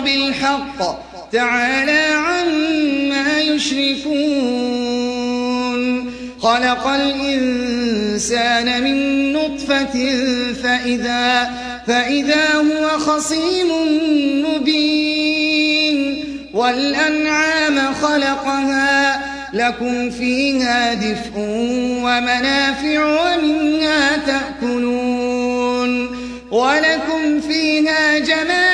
بالحق تعالى عما يشركون. خلق الإنسان من نطفة فإذا, فإذا هو خصيم مبين. والأنعام خلقها لكم فيها دفء ومنافع ومنها تأكلون. ولكم فيها جمال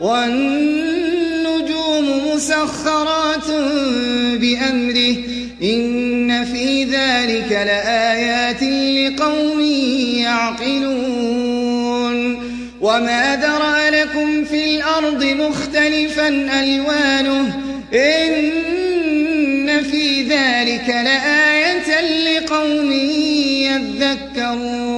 والنجوم مسخرات بأمره إن في ذلك لآيات لقوم يعقلون وما ذرى لكم في الأرض مختلفا ألوانه إن في ذلك لآية لقوم يذكرون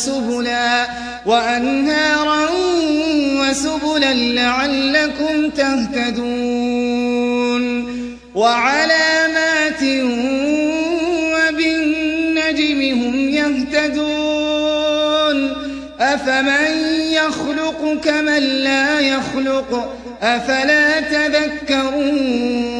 وسبلا وأنهارا وسبلا لعلكم تهتدون وعلامات وبالنجم هم يهتدون أفمن يخلق كمن لا يخلق أفلا تذكرون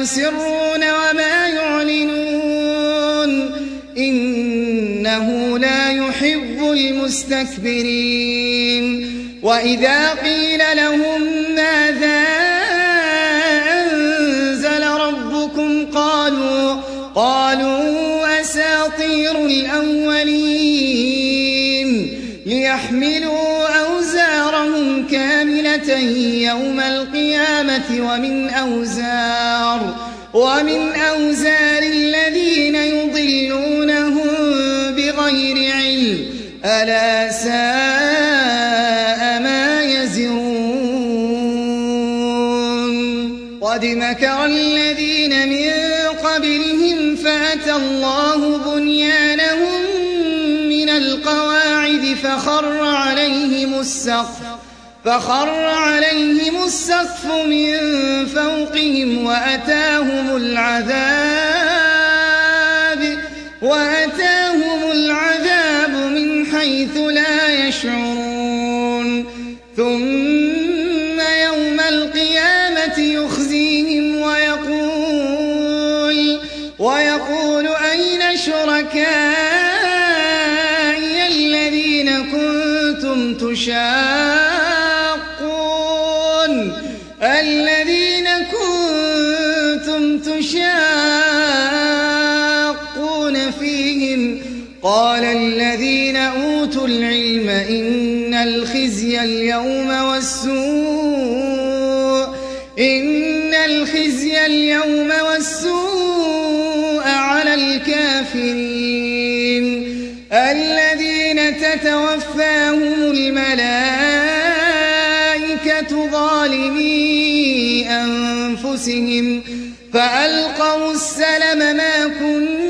يسرون وما يعلنون إنه لا يحب المستكبرين وإذا قيل لهم ماذا أنزل ربكم قالوا قالوا أساطير الأولين ليحملوا يوم القيامة ومن أوزار ومن أوزار الذين يضلونهم بغير علم. ألا ساء ما يزرون. قد مكر الذين من قبلهم فأتى الله بنيانهم من القواعد فخر عليهم السقف. فخر عليهم السقف من فوقهم وأتاهم العذاب وأتاهم العذاب من حيث لا يشعرون. العلم إن الخزي اليوم والسوء إن الخزي اليوم والسوء على الكافرين. الذين تتوفاهم الملائكة ظالمي أنفسهم فألقوا السلم ما كنا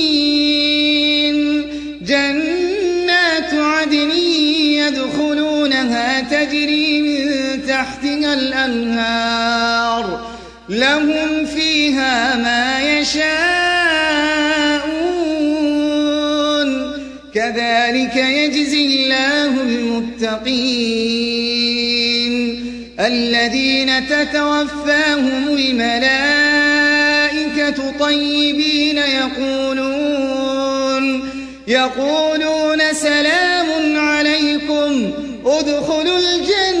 تحتها الأنهار لهم فيها ما يشاءون كذلك يجزي الله المتقين الذين تتوفاهم الملائكة طيبين يقولون يقولون سلام عليكم ادخلوا الجنة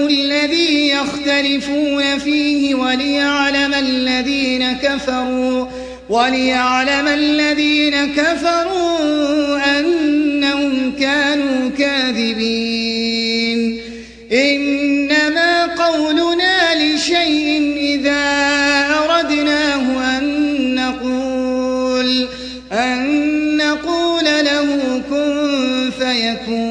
الذي يختلفون فيه وليعلم الذين كفروا وليعلم الذين كفروا أنهم كانوا كاذبين. إنما قولنا لشيء إذا أردناه أن نقول أن نقول له كن فيكون.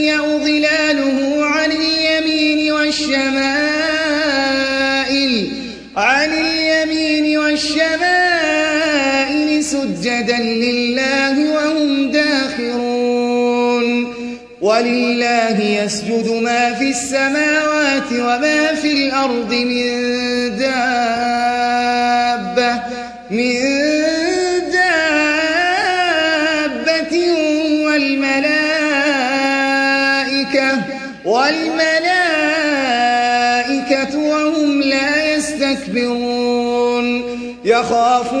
يسجد ما في السماوات وما في الأرض من دابة من دابة والملائكة والملائكة وهم لا يستكبرون. يخافون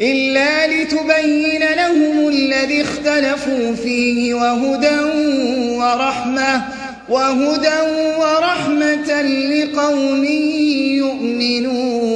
إلا لتبين لهم الذي اختلفوا فيه وهدى ورحمة وهدى ورحمة لقوم يؤمنون.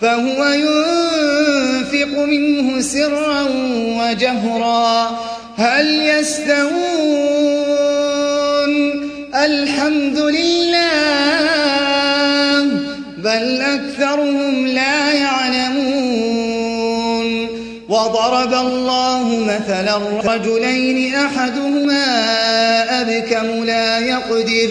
فهو ينفق منه سرا وجهرا. هل يستوون؟ الحمد لله بل أكثرهم لا يعلمون. وضرب الله مثلا رجلين أحدهما أبكم لا يقدر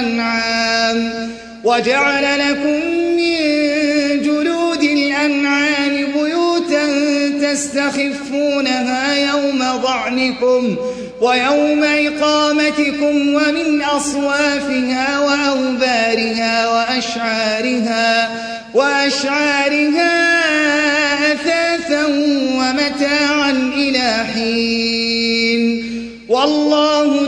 الأنعام وجعل لكم من جلود الأنعام بيوتا تستخفونها يوم ضعنكم ويوم إقامتكم ومن أصوافها وأوبارها وأشعارها وأشعارها أثاثا ومتاعا إلى حين. والله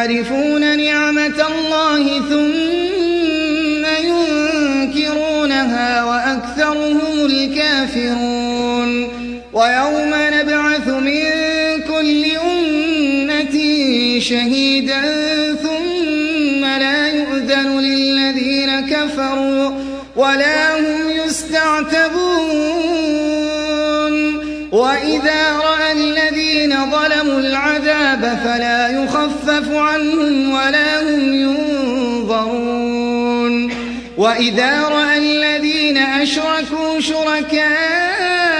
يعرفون نعمة الله ثم ينكرونها وأكثرهم الكافرون. ويوم نبعث من كل أمة شهيدا ثم لا يؤذن للذين كفروا ولا رأى الذين ظلموا العذاب فلا يخفف عنهم ولا هم ينظرون. وإذا رأى الذين أشركوا شركاءهم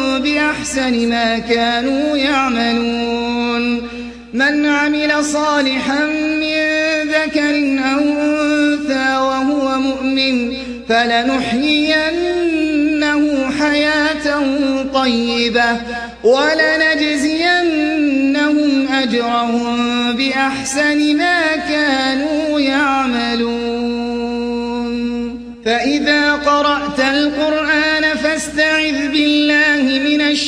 بأحسن ما كانوا يعملون. من عمل صالحا من ذكر أو أنثى وهو مؤمن فلنحيينه حياة طيبة ولنجزينهم أجرهم بأحسن ما كانوا يعملون. فإذا قرأت القرآن فاستعذ بالله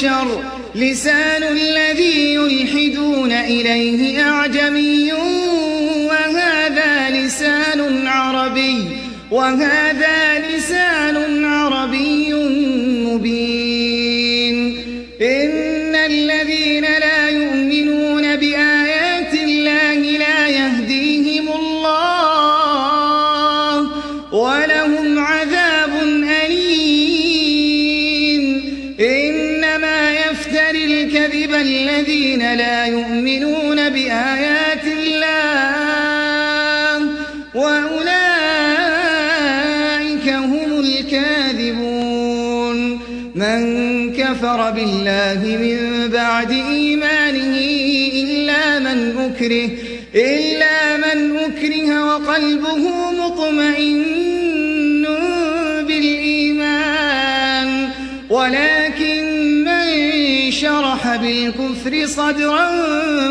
بشر لسان الذي يلحدون إليه أعجمي وهذا لسان عربي وهذا بالكفر صدرا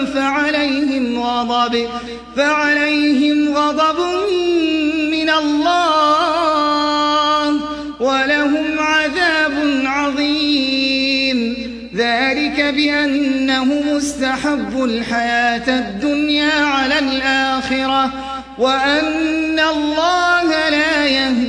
فعليهم غضب فعليهم غضب من الله ولهم عذاب عظيم. ذلك بأنه مستحب الحياة الدنيا على الآخرة وأن الله لا يهدي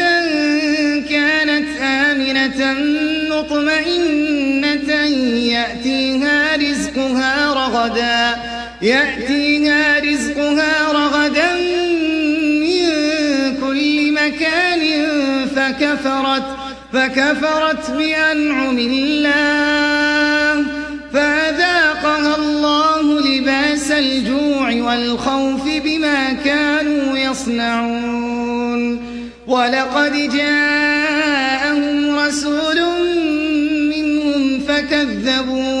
رغدا يأتيها رزقها رغدا من كل مكان فكفرت فكفرت بأنعم الله. فأذاقها الله لباس الجوع والخوف بما كانوا يصنعون. ولقد جاءهم رسول منهم فكذبوه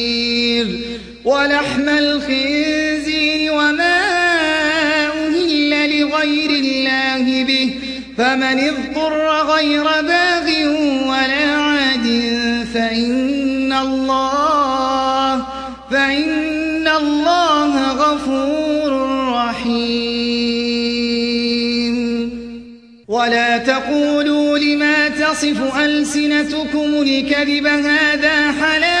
ولحم الخنزير وما أهل لغير الله به فمن اضطر غير باغ ولا عاد فإن الله فإن الله غفور رحيم. ولا تقولوا لما تصف ألسنتكم الكذب هذا حلال